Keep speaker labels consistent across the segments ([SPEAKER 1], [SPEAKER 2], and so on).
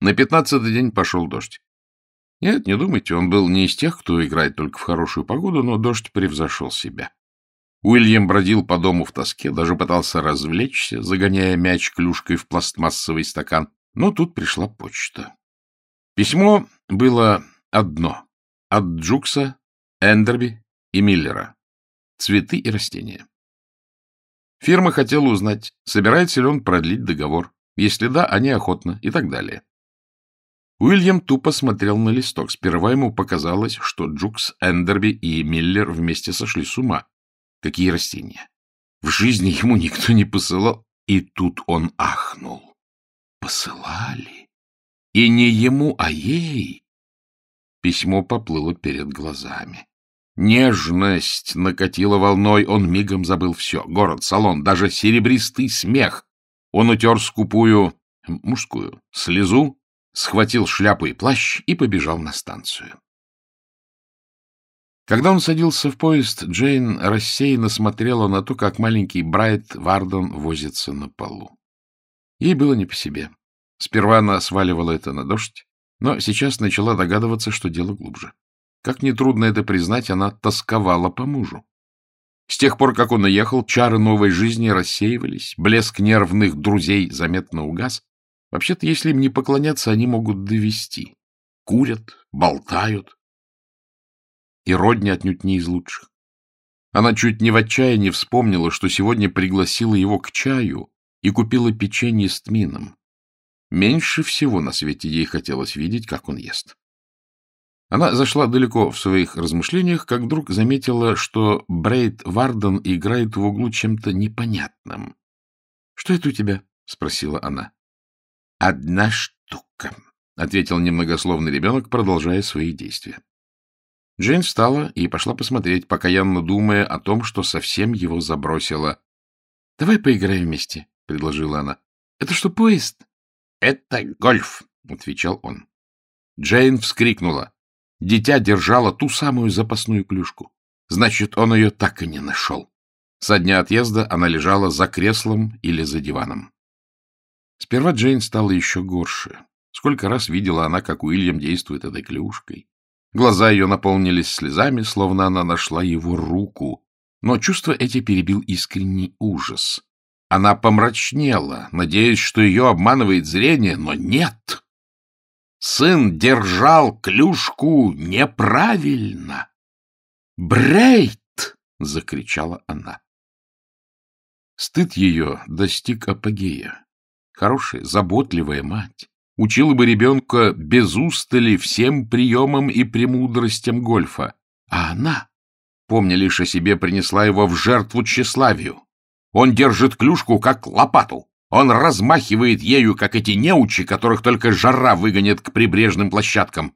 [SPEAKER 1] На пятнадцатый день пошел дождь. Нет, не думайте, он был не из тех, кто играет только в хорошую погоду, но дождь превзошел себя. Уильям бродил по дому в тоске, даже пытался развлечься, загоняя мяч клюшкой в пластмассовый стакан. Но тут пришла почта. Письмо было одно — от Джукса, Эндерби и Миллера. Цветы и растения. Фирма хотела узнать, собирается ли он продлить договор. Если да, они охотно и так далее. Уильям тупо смотрел на листок. Сперва ему показалось, что Джукс, Эндерби и Миллер вместе сошли с ума. Какие растения? В жизни ему никто не посылал. И тут он ахнул. Посылали. И не ему, а ей. Письмо поплыло перед глазами. Нежность накатила волной, он мигом забыл все. Город, салон, даже серебристый смех. Он утер скупую, мужскую, слезу, схватил шляпу и плащ и побежал на станцию. Когда он садился в поезд, Джейн рассеянно смотрела на то, как маленький Брайт Вардон возится на полу. Ей было не по себе. Сперва она сваливала это на дождь, но сейчас начала догадываться, что дело глубже. Как нетрудно это признать, она тосковала по мужу. С тех пор, как он уехал, чары новой жизни рассеивались, блеск нервных друзей заметно угас. Вообще-то, если им не поклоняться, они могут довести. Курят, болтают, и родня отнюдь не из лучших. Она чуть не в отчаянии вспомнила, что сегодня пригласила его к чаю и купила печенье с тмином. Меньше всего на свете ей хотелось видеть, как он ест. Она зашла далеко в своих размышлениях, как вдруг заметила, что Брейд Варден играет в углу чем-то непонятным. — Что это у тебя? — спросила она. — Одна штука, — ответил немногословный ребенок, продолжая свои действия. Джейн встала и пошла посмотреть, покаянно думая о том, что совсем его забросила. — Давай поиграем вместе, — предложила она. — Это что, поезд? — Это гольф, — отвечал он. Джейн вскрикнула. Дитя держало ту самую запасную клюшку. Значит, он ее так и не нашел. Со дня отъезда она лежала за креслом или за диваном. Сперва Джейн стала еще горше. Сколько раз видела она, как Уильям действует этой клюшкой. Глаза ее наполнились слезами, словно она нашла его руку. Но чувство эти перебил искренний ужас. Она помрачнела, надеясь, что ее обманывает зрение, но нет. Сын держал клюшку неправильно. «Брейт!» — закричала она. Стыд ее достиг апогея. Хорошая, заботливая мать учила бы ребенка без устали всем приемам и премудростям гольфа. А она, помня лишь о себе, принесла его в жертву тщеславию. Он держит клюшку, как лопату. Он размахивает ею, как эти неучи, которых только жара выгонит к прибрежным площадкам.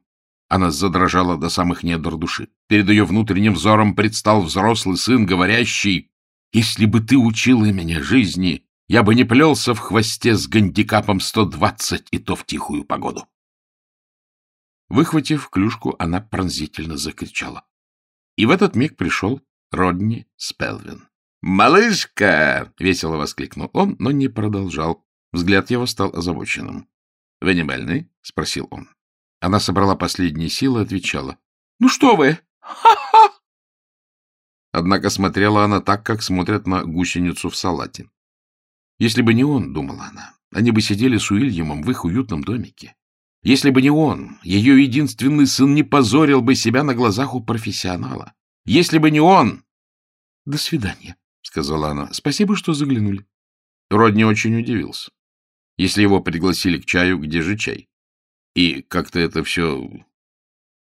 [SPEAKER 1] Она задрожала до самых недр души. Перед ее внутренним взором предстал взрослый сын, говорящий, «Если бы ты учила меня жизни, я бы не плелся в хвосте с гандикапом 120, и то в тихую погоду. Выхватив клюшку, она пронзительно закричала. И в этот миг пришел Родни Спелвин. «Малышка!» — весело воскликнул он, но не продолжал. Взгляд его стал озабоченным. «Вы не больны?» — спросил он. Она собрала последние силы и отвечала. «Ну что вы? Ха-ха!» Однако смотрела она так, как смотрят на гусеницу в салате. Если бы не он, — думала она, — они бы сидели с Уильямом в их уютном домике. Если бы не он, ее единственный сын не позорил бы себя на глазах у профессионала. Если бы не он... — До свидания, — сказала она. — Спасибо, что заглянули. Родни очень удивился. Если его пригласили к чаю, где же чай? И как-то это все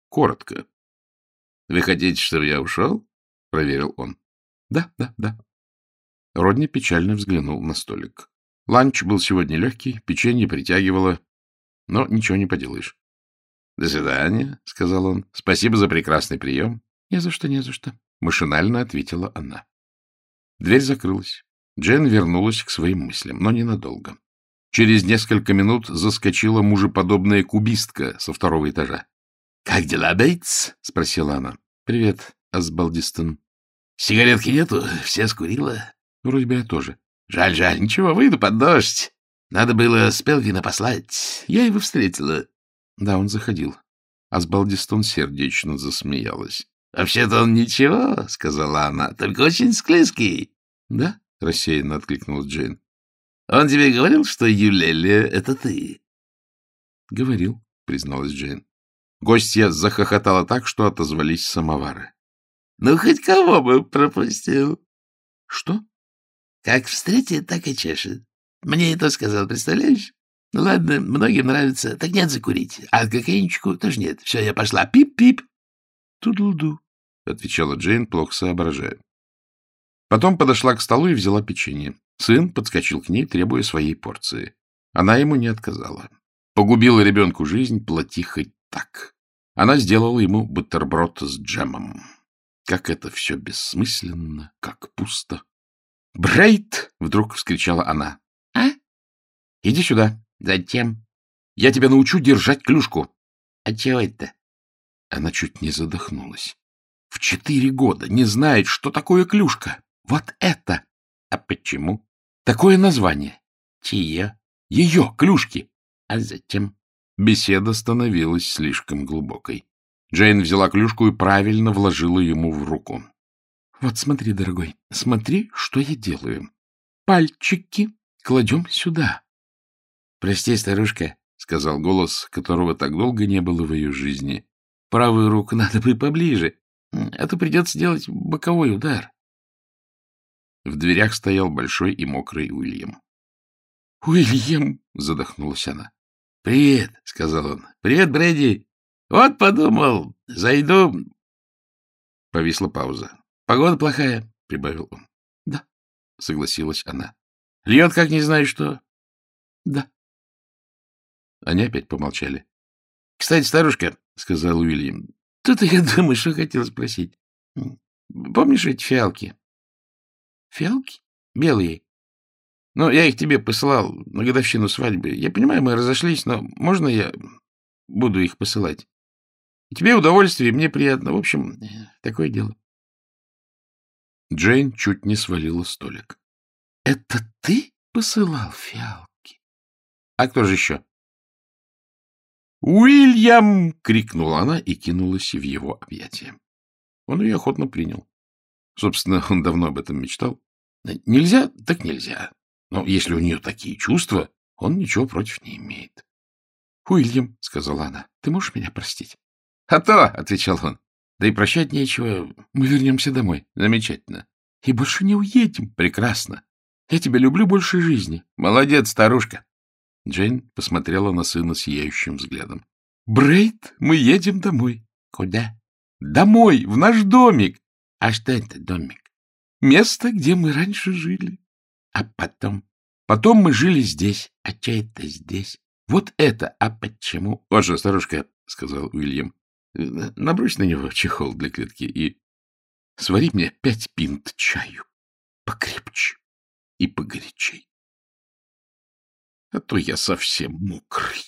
[SPEAKER 1] коротко. — Вы хотите, чтобы я ушел? — проверил он. — Да, да, да. Родни печально взглянул на столик. Ланч был сегодня легкий, печенье притягивало, но ничего не поделаешь. — До свидания, — сказал он. — Спасибо за прекрасный прием. — Не за что, не за что, — машинально ответила она. Дверь закрылась. Джен вернулась к своим мыслям, но ненадолго. Через несколько минут заскочила мужеподобная кубистка со второго этажа. — Как дела, Бейтс? — спросила она. — Привет, Асбалдистон. — Сигаретки нету? Все скурила? Вроде бы я тоже. Жаль, жаль, ничего, выйду под дождь.
[SPEAKER 2] Надо было Спелвина послать. Я его встретила.
[SPEAKER 1] Да, он заходил. Асбалдистон сердечно засмеялась.
[SPEAKER 2] — Вообще-то он ничего, — сказала она, — только очень склизкий.
[SPEAKER 1] — Да? — рассеянно откликнулась Джейн.
[SPEAKER 2] — Он тебе говорил, что Юлелия — это ты?
[SPEAKER 1] — Говорил, — призналась Джейн. Гостья захохотала так, что отозвались самовары.
[SPEAKER 2] — Ну, хоть кого бы пропустил.
[SPEAKER 1] — Что?
[SPEAKER 2] — Как встретит, так и чешет. Мне это сказал, представляешь? Ну ладно, многим нравится. Так нет закурить. А кокаинчику тоже нет. Все, я пошла. Пип-пип.
[SPEAKER 1] Ту-ду-ду, — отвечала Джейн, плохо соображая. Потом подошла к столу и взяла печенье. Сын подскочил к ней, требуя своей порции. Она ему не отказала. Погубила ребенку жизнь, плати хоть так. Она сделала ему бутерброд с джемом. Как это все бессмысленно, как пусто. «Брейт!» — вдруг вскричала она.
[SPEAKER 2] «А?
[SPEAKER 1] Иди сюда!»
[SPEAKER 2] Зачем?
[SPEAKER 1] Я тебя научу держать клюшку.
[SPEAKER 2] А чего это?
[SPEAKER 1] Она чуть не задохнулась. В четыре года не знает, что такое клюшка. Вот это!
[SPEAKER 2] А почему?
[SPEAKER 1] Такое название.
[SPEAKER 2] Чье?
[SPEAKER 1] Ее, клюшки.
[SPEAKER 2] А зачем?
[SPEAKER 1] Беседа становилась слишком глубокой. Джейн взяла клюшку и правильно вложила ему в руку. — Вот смотри, дорогой, смотри, что я делаю. Пальчики кладем сюда.
[SPEAKER 2] — Прости, старушка, — сказал голос, которого так долго не было в ее жизни. — Правую руку надо бы поближе, а то придется делать боковой удар.
[SPEAKER 1] В дверях стоял большой и мокрый Уильям. — Уильям! — задохнулась она.
[SPEAKER 2] — Привет, — сказал он. — Привет, Брэди. Вот подумал, зайду.
[SPEAKER 1] Повисла пауза.
[SPEAKER 2] — Погода плохая, — прибавил он.
[SPEAKER 1] — Да, — согласилась она.
[SPEAKER 2] — Льет, как не знаю что.
[SPEAKER 1] — Да. Они опять помолчали.
[SPEAKER 2] — Кстати, старушка, — сказал Уильям, — тут я думаю, что хотел спросить. Помнишь эти фиалки?
[SPEAKER 1] — Фиалки?
[SPEAKER 2] Белые. Ну, я их тебе посылал на годовщину свадьбы. Я понимаю, мы разошлись, но можно я буду их посылать? Тебе удовольствие, мне приятно. В общем, такое дело.
[SPEAKER 1] Джейн чуть не свалила столик.
[SPEAKER 2] — Это ты посылал фиалки?
[SPEAKER 1] — А кто же еще? «Уильям!» — крикнула она и кинулась в его объятия. Он ее охотно принял. Собственно, он давно об этом мечтал. Нельзя, так нельзя. Но если у нее такие чувства, он ничего против не имеет. — Уильям, — сказала она, — ты можешь меня простить?
[SPEAKER 2] — А то, — отвечал он, — да и прощать нечего.
[SPEAKER 1] Мы вернемся домой.
[SPEAKER 2] Замечательно.
[SPEAKER 1] И больше не уедем.
[SPEAKER 2] Прекрасно.
[SPEAKER 1] Я тебя люблю больше жизни.
[SPEAKER 2] Молодец, старушка.
[SPEAKER 1] Джейн посмотрела на сына сияющим взглядом. — Брейд, мы едем домой.
[SPEAKER 2] — Куда?
[SPEAKER 1] — Домой, в наш домик.
[SPEAKER 2] — А что это домик?
[SPEAKER 1] — Место, где мы раньше жили.
[SPEAKER 2] — А потом?
[SPEAKER 1] — Потом мы жили здесь.
[SPEAKER 2] — А что это здесь?
[SPEAKER 1] — Вот это.
[SPEAKER 2] А почему?
[SPEAKER 1] — Вот же, старушка, — сказал Уильям, — набрось на него чехол для клетки и свари мне пять пинт чаю. Покрепче и погорячей а то я совсем мокрый.